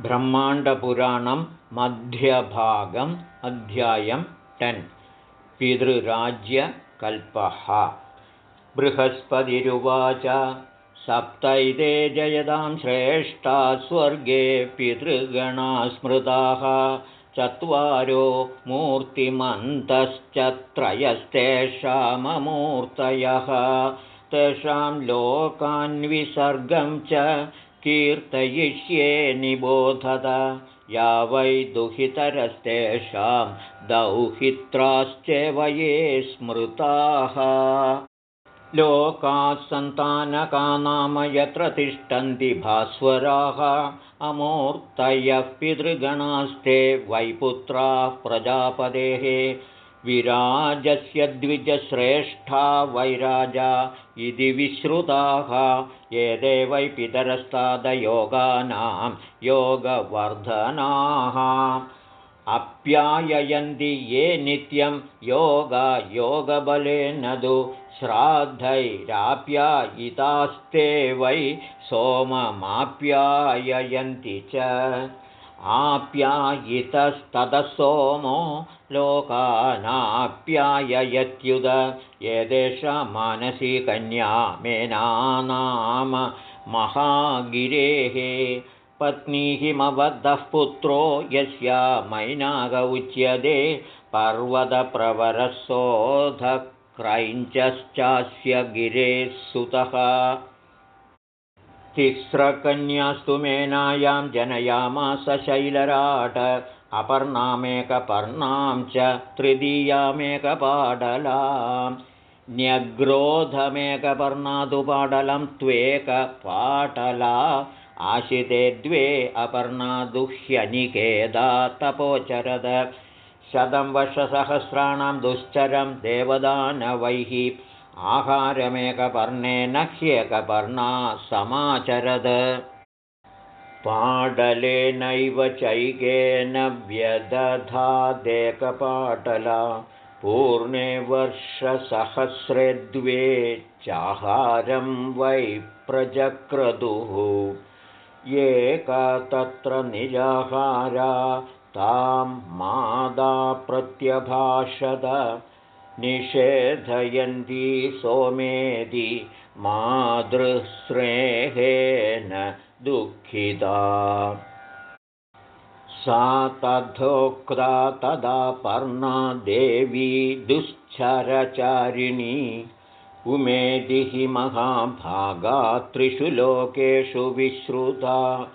ब्रह्माण्डपुराणं मध्यभागम् अध्यायं टेन्। पितृराज्यकल्पः। बृहस्पतिरुवाच सप्तैते जयदां श्रेष्ठा स्वर्गे पितृगणा स्मृताः चत्वारो मूर्तिमन्तश्च त्रयस्तेषाममूर्तयः तेषां लोकान्विसर्गं च कीर्तयिष्ये निबोधत। या वै दुहितरस्तेषां दौहित्राश्चैव ये स्मृताः। लोकाः सन्तानका नाम यत्र तिष्ठन्ति भास्वराः। अमूर्तयः पितृगणास्ते वैपुत्राः प्रजापतेः विराजस्य द्विजश्रेष्ठा वैराजा इति विश्रुताः एते वै पितरस्तादयोगानां योगवर्धनाः। अप्याययन्ति ये नित्यं योगा योगबलेन तु श्राद्धैराप्यायितास्ते वै सोममाप्याययन्ति च आप्यायितस्ततः सोमो लोकानाप्याययत्युद एतेषा मानसी कन्या मेनानाम महागिरेः। पत्नीहिमबद्धः पुत्रो यस्या मैनाग उच्यते। पर्वतप्रवरसोधक्रैञ्चश्चास्य गिरेः सुतः तिस्रकन्यास्तु मेनायां जनयामास शैलराट अपर्णामेकपर्णां च तृतीयामेकपाटलां न्यग्रोधमेकपर्णादुपाटलं त्वेकपाटला आशिते द्वे अपर्णादुह्यनिकेदा तपोचरद। शतं वर्षसहस्राणां दुश्चरं देवदानवैः आहारमेकपर्णेन ह्येकपर्णा समाचरद। पाडलेनैव चैकेन व्यदधादेकपाटला पूर्णे वर्षसहस्रे द्वे चाहारं वै प्रजक्रदुः। एका तत्र निजाहारा तां मादा प्रत्यभाषत निषेधयन्ती सोमेधि मातृश्रेहेन दुःखिता। सा तथोक्ता तदा पर्णा देवी दुश्चरचारिणी। उमेदिः महाभागा त्रिषु लोकेषु विश्रुता।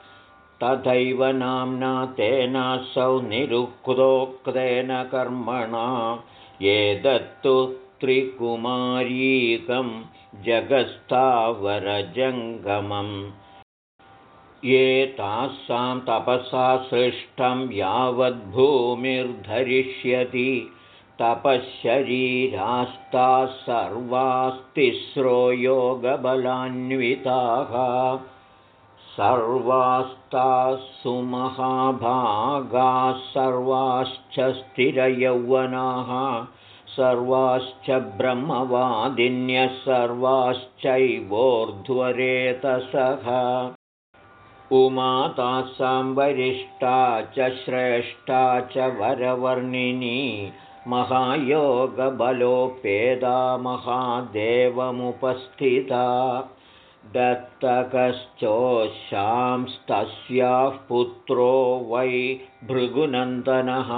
तथैव नाम्ना तेनासौ निरुक्तोक्तेन कर्मणा ये दत्तु त्रिकुमारीकं जगस्तावरजङ्गमम्। ये तासां तपसा सृष्टं यावद्भूमिर्धरिष्यति तपःशरीरास्ताः सर्वास्तिस्रो योगबलान्विताः सर्वास्ताः सुमहाभागाः सर्वाश्च स्थिरयौवनाः सर्वाश्च ब्रह्मवादिन्यः सर्वाश्चैवोर्ध्वरेतसः। उमा तासां वरिष्ठा च श्रेष्ठा च वरवर्णिनी महायोगबलोपेदा महादेवमुपस्थिता दत्तकश्चोशांस्तस्याः पुत्रो वै भृगुनन्दनः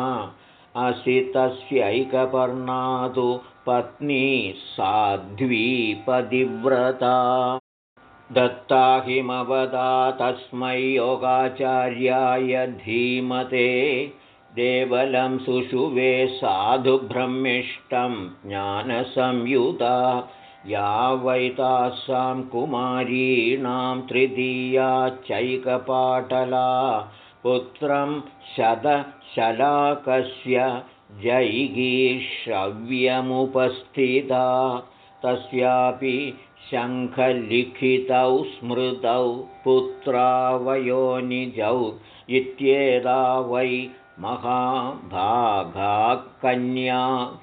असि तस्यैकपर्णादु पत्नी साध्वीपदिव्रता। दत्ता हिमवदा तस्मै योगाचार्याय धीमते। देवलं सुषुवे साधुब्रह्मिष्टं ज्ञानसंयुता या वैतासां कुमारीणां तृतीया चैकपाटला पुत्रं शतशलाकस्य जैगीश्रव्यमुपस्थिता तस्यापि शङ्खलिखितौ स्मृतौ पुत्रावयोनिजौ इत्येदा वै महाभागाकन्या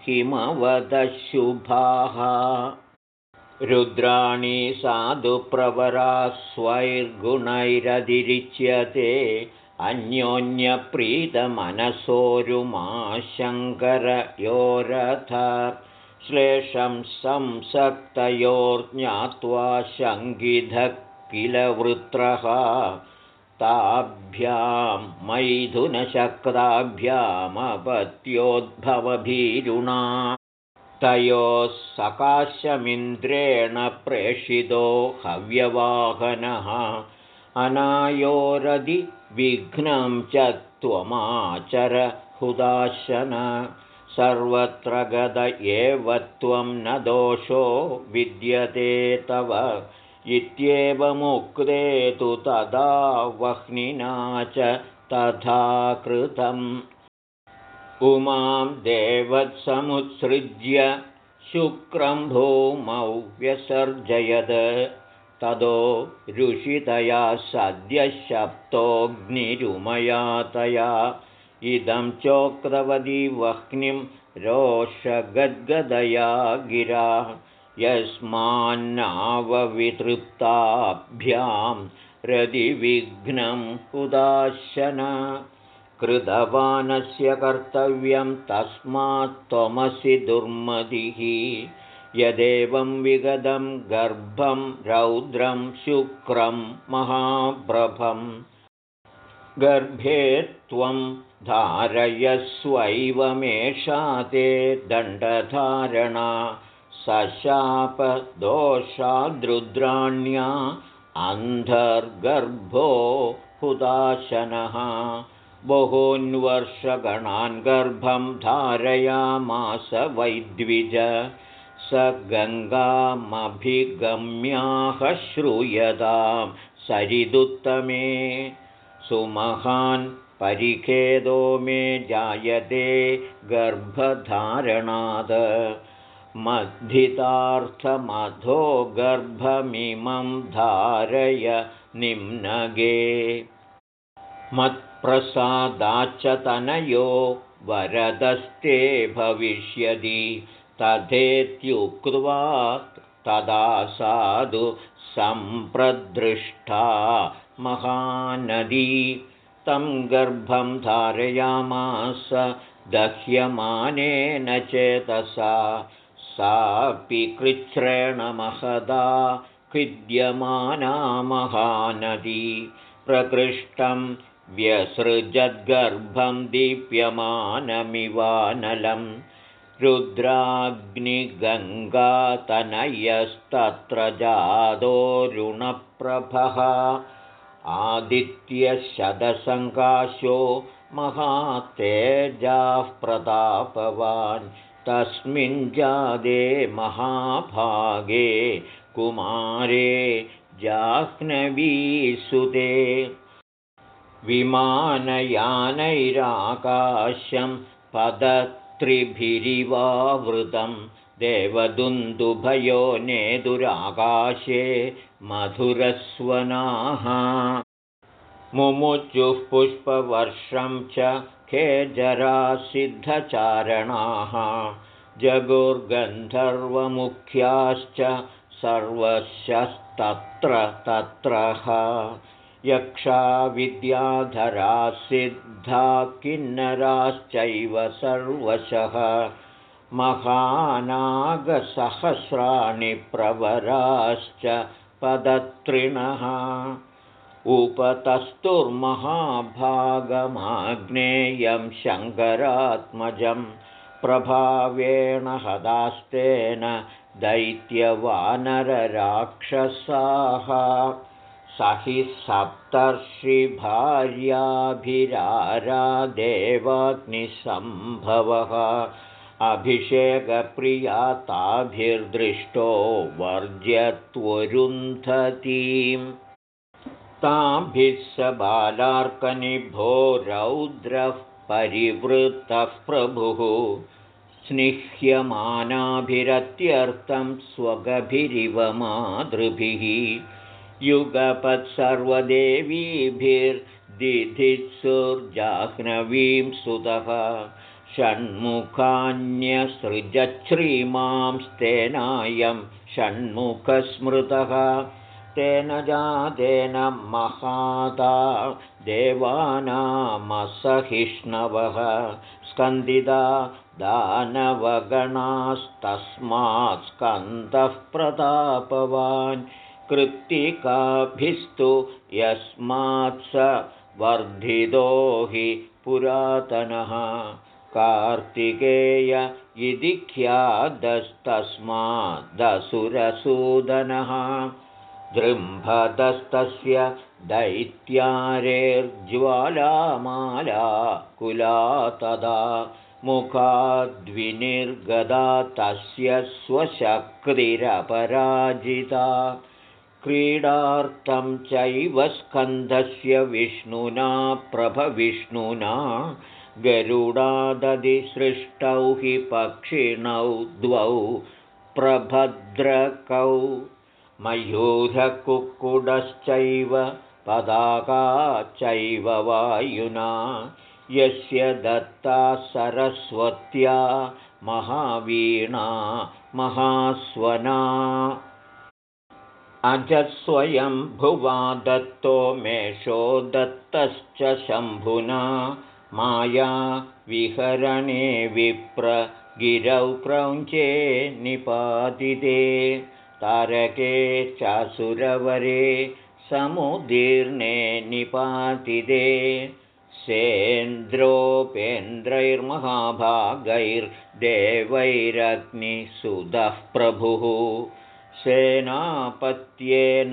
हिमवदशुभाः रुद्राणि साधुप्रवरा स्वैर्गुणैरधिरिच्यते अन्योन्यप्रीतमनसोरुमाशङ्करयोरथ। श्लेषं संसक्तयोर्ज्ञात्वा शङ्गिधः किल वृत्रः ताभ्यां मैथुनशक्ताभ्यामपत्योद्भवभीरुणा तयोः सकाशमिन्द्रेण प्रेषितो हव्यवाहनः। अनायोरधिविघ्नं च त्वमाचर हुदाशन। सर्वत्र गद एव त्वं न दोषो विद्यते तव। इत्येवमुक्ते तु तदा वह्निना च तथा कृतम् उमां देवत्समुत्सृज्य शुक्रं भूमौ व्यसर्जयद तदो ऋषितया सद्यः शप्तोऽग्निरुमया तया इदं चोक्तवती वह्निं रोषगद्गदया गिरा। यस्मान्नाववितृप्ताभ्यां रदिविघ्नं उदाशन कृतवानस्य कर्तव्यं तस्मात् त्वमसि दुर्मतिः। यदेवं विगतं गर्भं रौद्रं शुक्रं महाप्रभम् गर्भे त्वं धारयस्वैवमेषा ते दण्डधारणा सशापदोषाद्रुद्राण्या अन्धर्गर्भो हुदाशनः बहून्वर्षगणान् गर्भं धारयामास वैद्विज। स गङ्गामभिगम्याः श्रूयतां। सरिदुत्तमे सुमहान् परिखेदो मे जायते गर्भधारणाद मद्धितार्थमधो गर्भमिमं धारय निम्नगे मत्प्रसादाच्च तनयो वरदस्ते भविष्यति तथेत्युक्त्वा तदा साधु सम्प्रदृष्टा महानदी। तं गर्भं धारयामास दह्यमानेन चेतसा सापि कृच्छ्रेण महदा खिद्यमाना महानदी। प्रकृष्टं व्यसृजद्गर्भं दीप्यमानमिवानलम् रुद्राग्निगङ्गातनयस्तत्र जादोरुणप्रभः आदित्यशतसङ्काशो महातेजाः प्रतापवान् तस्मिन् जादे महाभागे कुमारे जाह्नवीसुते विमानयानैराकाशं पद त्रिभिरिवावृतं देवदुन्दुभयो नेदुराकाशे मधुरस्वनाः। मुमुचुः पुष्पवर्षं च खेजरासिद्धचारणाः। जगुर्गन्धर्वमुख्याश्च सर्वशस्तत्र तत्रः यक्षा सिद्धा किन्नराश्चैव सर्वशः महानागसहस्राणि प्रवराश्च पदत्रिणः उपतस्तुर्महाभागमाग्नेयं शङ्करात्मजं प्रभावेण हदास्तेन दैत्यवानरराक्षसाः हि सप्तर्षिभार्याभिरारादेवाग्निसम्भवः। अभिषेकप्रिया ताभिर्दृष्टो वर्ज्यत्वरुन्धतीं ताभिः स बालार्कनिभो रौद्रः परिवृत्तः प्रभुः। स्निह्यमानाभिरत्यर्थं स्वगभिरिव मातृभिः युगपत्सर्वदेवीभिर्दिधित्सुर्जाह्नवीं सुतः। षण्मुखान्यसृजच्छ्रीमां स्तेनायं षण्मुखस्मृतः। तेन जातेन महादा देवानामसहिष्णवः। स्कन्दिता दानवगणास्तस्मात् स्कन्दः प्रतापवान् कृत्तिकाभिस्तु यस्मात् स वर्धितो हि पुरातनः। कार्तिकेय इति ख्यातस्तस्मादसुरसूदनः। दृम्भतस्तस्य दैत्यारेर्ज्वालामाला कुला तदा मुखाद्विनिर्गदा तस्य स्वशक्तिरपराजिता क्रीडार्थं चैव स्कन्धस्य विष्णुना प्रभविष्णुना गरुडादधिसृष्टौ हि पक्षिणौ द्वौ प्रभद्रकौ। मयूरकुक्कुडश्चैव पदाका चैव वायुना यस्य दत्ता सरस्वत्या महावीणा महास्वना अजस्वयं भुवा दत्तो मेषो दत्तश्च शम्भुना। माया विहरणे विप्र गिरौ क्रौञ्चे निपातिते तारके चासुरवरे समुदीर्णे निपातिते सेन्द्रोपेन्द्रैर्महाभागैर्देवैरग्निसुधः प्रभुः सेनापत्येन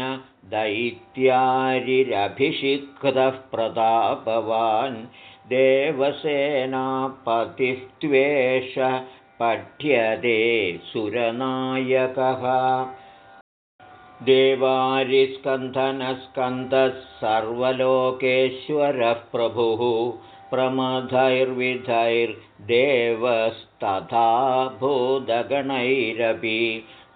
दैत्यारिरभिषिक्तः प्रतापवान् देवसेनापतिस्त्वेष पठ्यते सुरनायकः। देवारिस्कन्धनस्कन्धः सर्वलोकेश्वरः प्रभुः प्रमथैर्विधैर्देवस्तथा भूतगणैरपि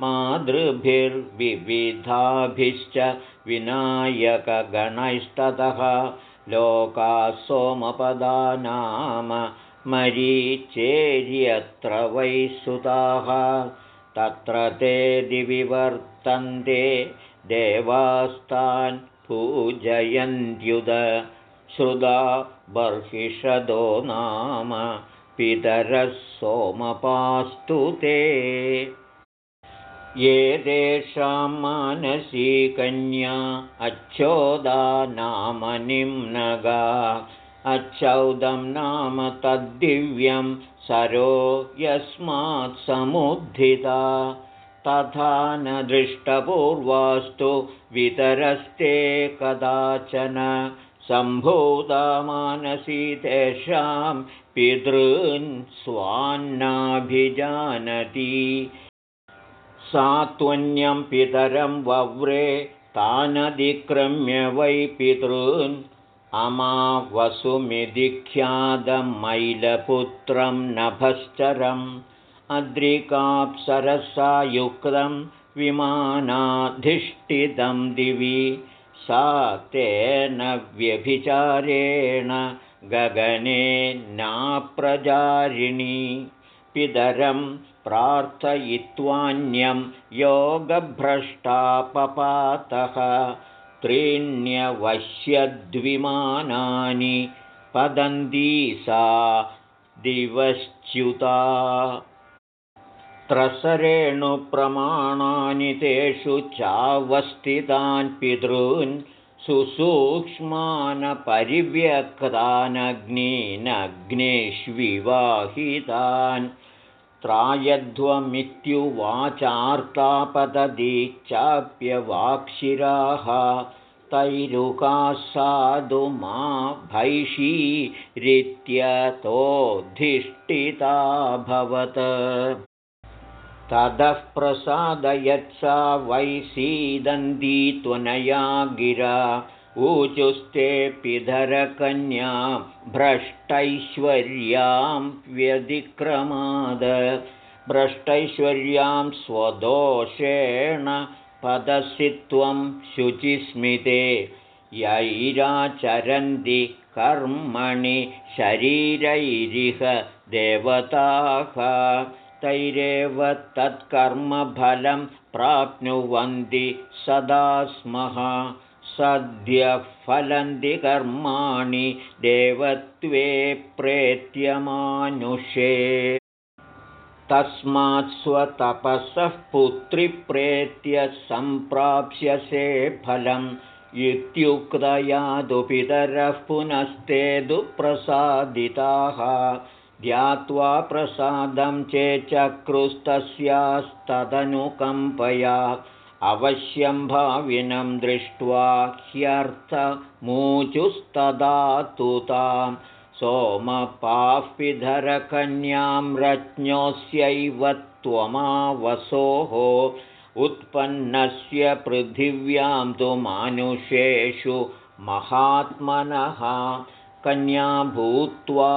मातृभिर्विविधाभिश्च विनायकगणैस्ततः लोकाः सोमपदा नाम मरीचेर्यत्र वै सुताः। तत्र ते दिविवर्तन्ते देवास्तान् पूजयन्त्युद। श्रुदा बर्हिषदो नाम पितरः सोमपास्तु ते ये तेषां मानसी कन्या अच्छोदा नाम निम्नगा। अच्छौदं नाम तद्दिव्यं सरो यस्मात् समुद्धिता। तथा न दृष्टपूर्वास्तु वितरस्ते कदाचन। सम्भूता मानसी तेषां पितॄन् स्वान्नाभिजानति सा त्वन्यं पितरं वव्रे तानधिक्रम्य वै पितॄन् अमावसुमिधिख्यातमैलपुत्रं नभश्चरम् अद्रिकाप्सरसा युक्तं विमानाधिष्ठितं दिवि सा तेन व्यभिचारेण गगने नाप्रजारिणी पितरं प्रार्थयित्वान्यं योगभ्रष्टापपातः त्रीण्यवश्यद्विमानानि पदन्ती सा दिवश्च्युता त्रसरेणुप्रमाणानि तेषु चावस्थितान् पितॄन् सुसूक्ष्मानपरिव्यक्तानग्नीनग्नेष्विवाहितान् त्रायध्वमित्युवाचार्तापतदी चाप्यवाक्षिराः मा भैषीरित्यतोऽधिष्ठिताभवत् ततः प्रसादयत्सा वै सीदन्ती त्वनया गिरा। ऊचुस्ते पिधरकन्या भ्रष्टैश्वर्यां व्यतिक्रमाद। भ्रष्टैश्वर्यां स्वदोषेण पदसि त्वं शुचिस्मिते। यैराचरन्ति कर्मणि शरीरैरिह देवताः तैरेव तत्कर्मफलं प्राप्नुवन्ति सदा स्मः। सद्यः फलन्ति कर्माणि देवत्वे प्रेत्यमानुषे। तस्मात् स्वतपसः पुत्रिप्रेत्य सम्प्राप्स्यसे फलम् इत्युक्तयादुपितरः पुनस्ते दुःप्रसादिताः ध्यात्वा प्रसादं चेचक्रुस्तस्यास्तदनुकम्पया अवश्यं भाविनं दृष्ट्वा ह्यर्थमूचुस्तदातु तां सोमपाःपिधरकन्यां रज्ञोऽस्यैव त्वमावसोः उत्पन्नस्य पृथिव्यां तु मानुषेषु महात्मनः कन्या भूत्वा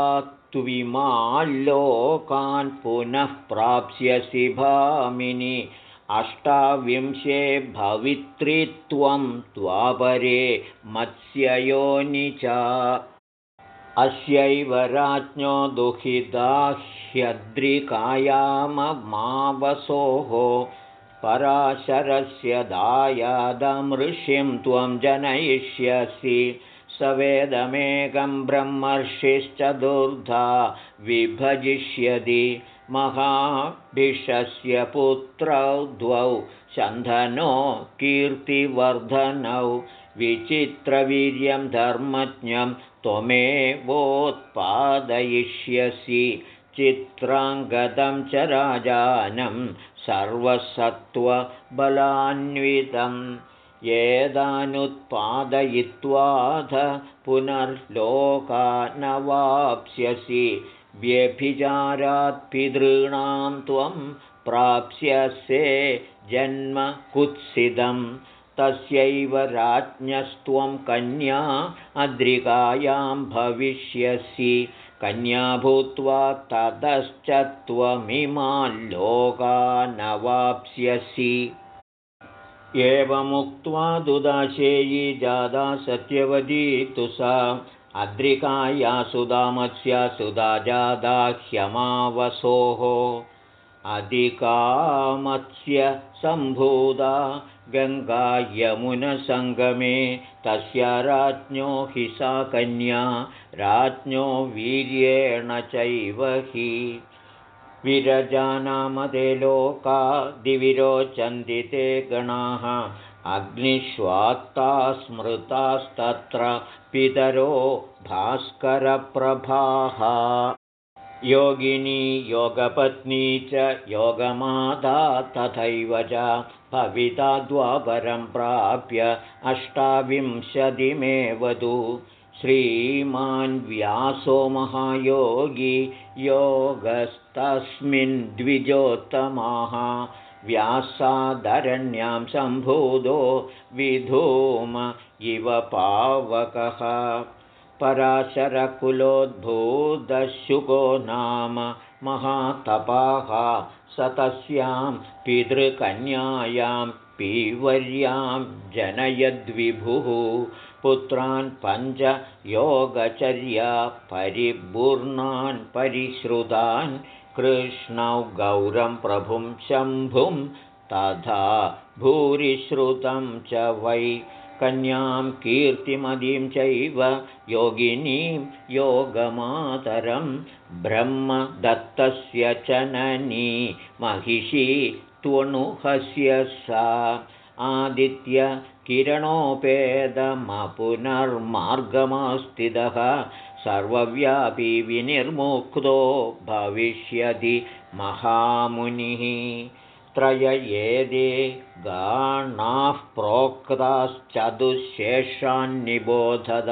त्विमाल्लोकान् पुनः प्राप्स्यसि भामिनि। अष्टाविंशे भवित्रित्वं द्वापरे मत्स्ययोनि च। अस्यैव राज्ञो दुहिताह्यद्रिकायाममावसोः पराशरस्य दायादमृषिं त्वं जनयिष्यसि सवेदमेकं ब्रह्मर्षिश्चतुर्धा विभजिष्यति महाभिषस्य पुत्रौ द्वौ शन्धनो कीर्तिवर्धनौ विचित्रवीर्यं धर्मज्ञं त्वमेवोत्पादयिष्यसि चित्राङ्गतं च राजानं सर्वसत्त्वबलान्वितम् येदानुत्पादयित्वाध पुनर्लोकानवाप्स्यसि। व्यभिचारात् पितॄणां त्वं प्राप्स्यसे जन्म कुत्सितं तस्यैव राज्ञस्त्वं कन्या अद्रिकायां भविष्यसि। कन्या भूत्वा ततश्च त्वमिमाल्लोकानवाप्स्यसि एवमुक्त्वा दुदाशेयी जादा सत्यवती तु सा अद्रिकाया सुदामत्स्या सुधा जादा ह्यमावसोः। अधिकामत्स्य सम्भूता गङ्गायमुनसङ्गमे तस्य राज्ञो हि सा कन्या राज्ञो वीर्येण चैव हि विरजानामदे लोका दिविरोचन्ति ते गणाः। अग्निष्वात्ता स्मृतास्तत्र पितरो भास्करप्रभाः। योगिनी योगपत्नी च योगमाता तथैव च भविता द्वापरं प्राप्य अष्टाविंशतिमेवतु श्रीमान् व्यासो महायोगी योगस्तस्मिन् द्विजोत्तमाः व्यासादरण्यां सम्भूतो विधूम इव पावकः। पराशरकुलोद्भूतशुको नाम महातपाः स तस्यां पितृकन्यायां पीवर्यां जनयद्विभुः। पुत्रान् पञ्च योगचर्या परिपूर्णान् परिश्रुतान् कृष्णौ गौरं प्रभुं शम्भुं तथा भूरिश्रुतं च वै कन्यां कीर्तिमदीं चैव योगिनीं योगमातरं ब्रह्मदत्तस्य चननी महिषी त्वणुहस्य सा आदित्य किरणोपेदमपुनर्मार्गमास्थितः सर्वव्यापी विनिर्मुक्तो भविष्यति महामुनिः। त्रययेदे गाणाः प्रोक्ताश्चतुःशेषान्निबोधद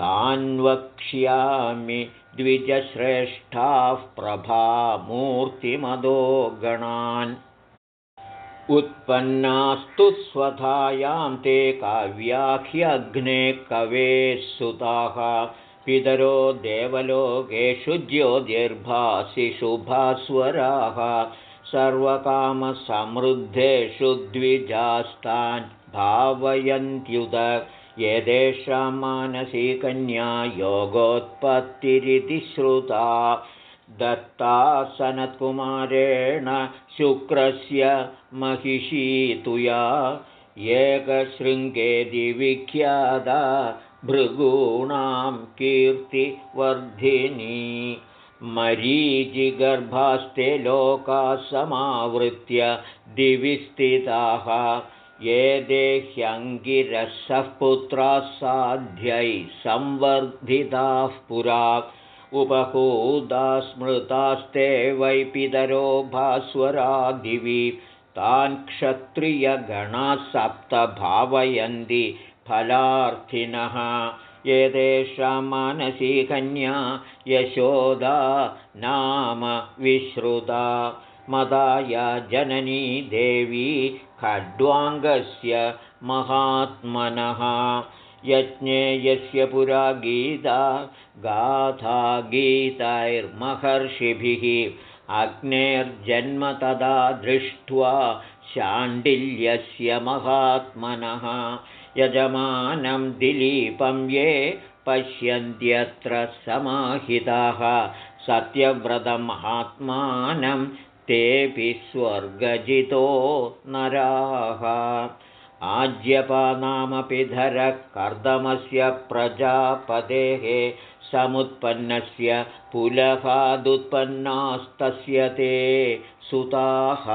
तान् वक्ष्यामि द्विजश्रेष्ठाः प्रभामूर्तिमदो गणान् उत्पन्नास्तु स्वधायां ते काव्याख्यग्ने कवेः सुताः पितरो देवलोकेषु ज्योतिर्भासिषु भास्वराः सर्वकामसमृद्धेषु द्विजास्तान् भावयन्त्युत एतेषां मानसी कन्या योगोत्पत्तिरिति श्रुता दत्तासनत्कुमारेण शुक्रस्य महिषीतुया एकशृङ्गे दिविख्यादा भृगूणां कीर्तिवर्धिनी। मरीचिगर्भास्ते लोकाः समावृत्य दिवि स्थिताः। ये देह्यङ्गिरसः पुत्राः साध्यैः संवर्धिताः पुरा। उपहूदा स्मृतास्ते वै पितरो भास्वरादिवि तान् क्षत्रियगणाः सप्त भावयन्ति फलार्थिनः। एतेषां मानसी कन्या यशोदा नाम विश्रुता। मदाया जननी देवी खड्वाङ्गस्य महात्मनः। यज्ञे यस्य पुरा गीता गाथा गीतैर्महर्षिभिः। अग्नेर्जन्म तदा दृष्ट्वा शाण्डिल्यस्य महात्मनः यजमानं दिलीपं ये पश्यन्त्यत्र समाहिताः। सत्यव्रतमहात्मानं तेऽपि स्वर्गजितो नराः। आज्यपानामपिधरः कर्दमस्य प्रजापतेः समुत्पन्नस्य पुलहादुत्पन्नास्तस्य ते सुताः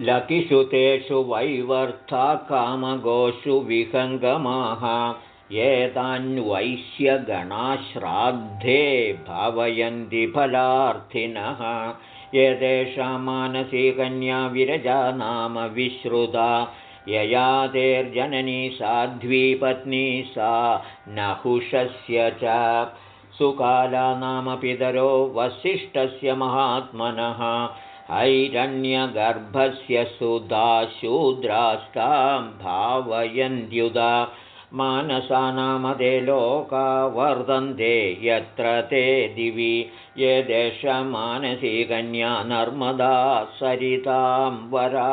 लकिषु तेषु वैवर्था कामगोषु विहङ्गमाः एतान्वैश्यगणाश्राद्धे भावयन्ति फलार्थिनः। एतेषां मानसी कन्या विरजा नाम विश्रुता ययातेर्जननी साध्वीपत्नी सा नहुषस्य च। सुकाला नाम पितरो वसिष्ठस्य महात्मनः हैरण्यगर्भस्य सुधा शूद्रास्तां भावयन्त्युदा मानसानामदे लोका वर्धन्ते यत्र ते दिवि। यदेषां मानसी कन्या नर्मदा सरितां वरा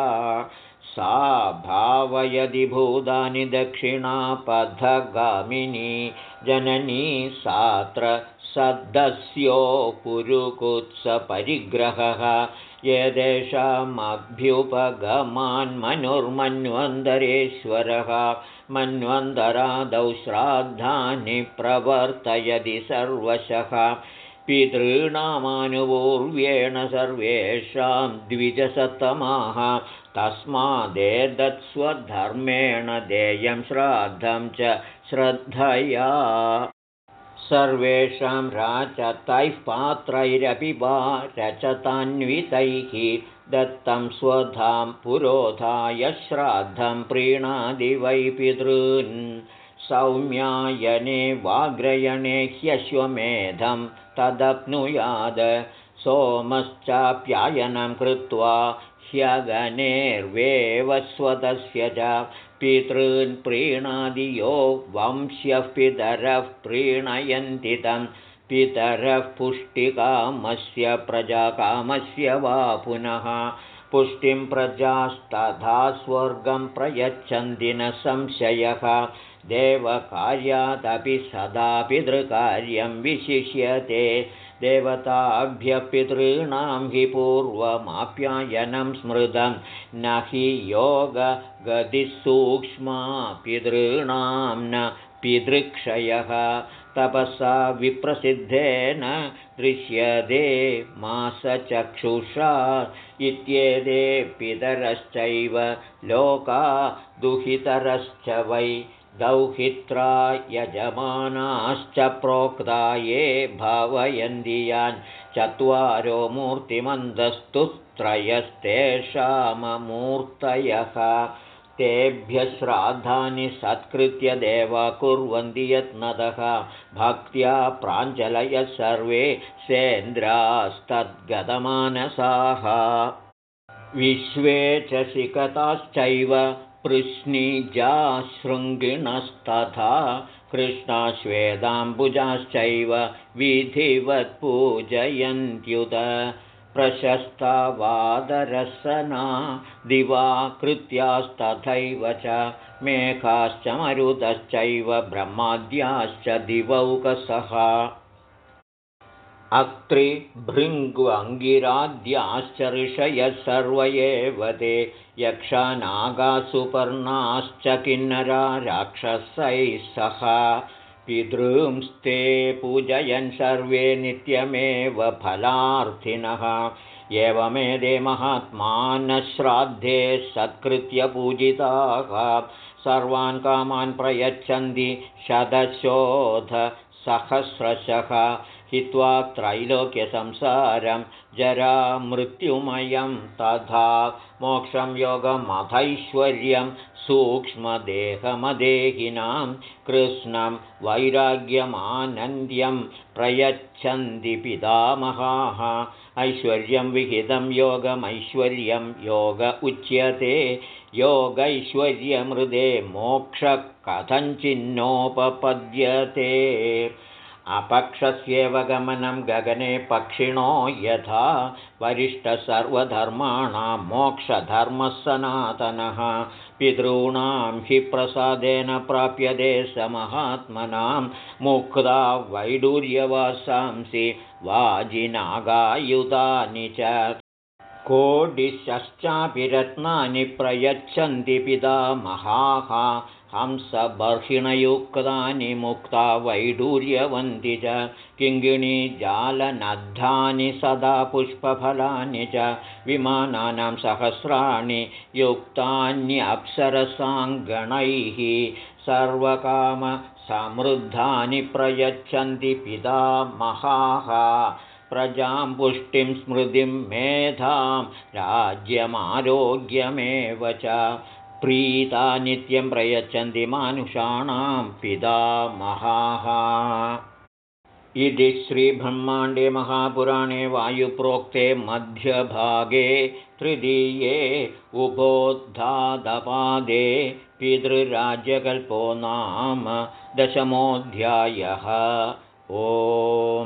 सा भावयदि भूतानि दक्षिणापथगामिनी जननी सात्र सद्दस्यो पुरुकुत्सपरिग्रहः। यदेषामभ्युपगमान्मनुर्मन्वन्तरेश्वरः मन्वन्तरादौ श्राद्धानि प्रवर्तयति सर्वशः। पितॄणामानुपूर्व्येण सर्वेषां द्विजसत्तमाः तस्मादेतत्स्वधर्मेण देयं श्राद्धं च श्रद्धया। सर्वेषां राचतैः पात्रैरपि वा रचतान्वितैः दत्तं स्वधां पुरोधाय श्राद्धं प्रीणादि वै पितॄन्। सौम्यायने वाग्रयणे ह्यश्वमेधं तदप्नुयाद। सोमश्चाप्यायनं कृत्वा ह्यगनेर्वेवस्वतस्य च पितॄन् प्रीणादियो वंश्यः पितरः प्रीणयन्ति तं पितरः पुष्टिकामस्य प्रजाकामस्य वा पुनः। पुष्टिं प्रजास्तथा स्वर्गं प्रयच्छन्ति न संशयः। देवकार्यादपि सदा पितृकार्यं विशिष्यते देवताभ्यः पितॄणां हि पूर्वमाप्यायनं स्मृतं। न हि योगगतिसूक्ष्मा पितॄणां न पितृक्षयः। तपसा विप्रसिद्धेन दृश्यते मासचक्षुषा इत्येते पितरश्चैव लोका दुहितरश्च वै दौहित्रा यजमानाश्च प्रोक्ता ये भावयन्ति यान् चत्वारो मूर्तिमन्दस्तु त्रयस्तेषाममूर्तयः तेभ्यः श्राद्धानि सत्कृत्य देवा कुर्वन्ति यत्नतः भक्त्या प्राञ्जलयः सर्वे सेन्द्रास्तद्गतमानसाः। विश्वे च शिखताश्चैव कृष्णिजाशृङ्गिणस्तथा कृष्णाश्वेदाम्बुजाश्चैव विधिवत्पूजयन्त्युत प्रशस्ता वादरसना दिवाकृत्यास्तथैव च मेघाश्च मरुतश्चैव ब्रह्माद्याश्च दिवौकसः अत्रिभृङ्ग्वङ्गिराद्याश्च ऋषयः सर्व एव ते। यक्षानागासुपर्णाश्च किन्नरा राक्षसैः सह। पितृंस्ते पूजयन् सर्वे नित्यमेव फलार्थिनः। एवमेदे महात्मानश्राद्धे सत्कृत्य पूजिताः। सर्वान् कामान् प्रयच्छन्ति शतशोधसहस्रशः हित्वा त्रैलोक्यसंसारं जरामृत्युमयं तथा मोक्षं योगमथैश्वर्यं सूक्ष्मदेहमदेहिनां कृष्णं वैराग्यमानन्द्यं प्रयच्छन्ति पितामहाः। ऐश्वर्यं विहितं योगमैश्वर्यं योग उच्यते। योगैश्वर्यमृदे मोक्षकथञ्चिन्नोपपद्यते अपक्षस्येव गमनं गगने पक्षिणो यथा वरिष्ठसर्वधर्माणां मोक्षधर्मः सनातनः। पितॄणां हि प्रसादेन प्राप्यते स महात्मनां मुक्ता वैडूर्यवासांसि वाजिनागायुधानि च। कोडिशश्चापि रत्नानि प्रयच्छन्ति पिता महाः हंसबर्हिणयुक्तानि मुक्ता वैडूर्यवन्ति च किङ्गिणीजालनद्धानि सदा पुष्पफलानि च विमानानां सहस्राणि युक्तान्यप्सरसाङ्गणैः सर्वकामसमृद्धानि प्रयच्छन्ति पिता महाः। प्रजां पुष्टिं स्मृतिं मेधां राज्यमारोग्यमेव च प्रीता नित्यं प्रयच्छन्ति मानुषाणां पिता महाः। इति श्रीब्रह्माण्डे महापुराणे वायुप्रोक्ते मध्यभागे तृतीये उपोद्धादपादे पितृराज्यकल्पो नाम दशमोऽध्यायः। ओ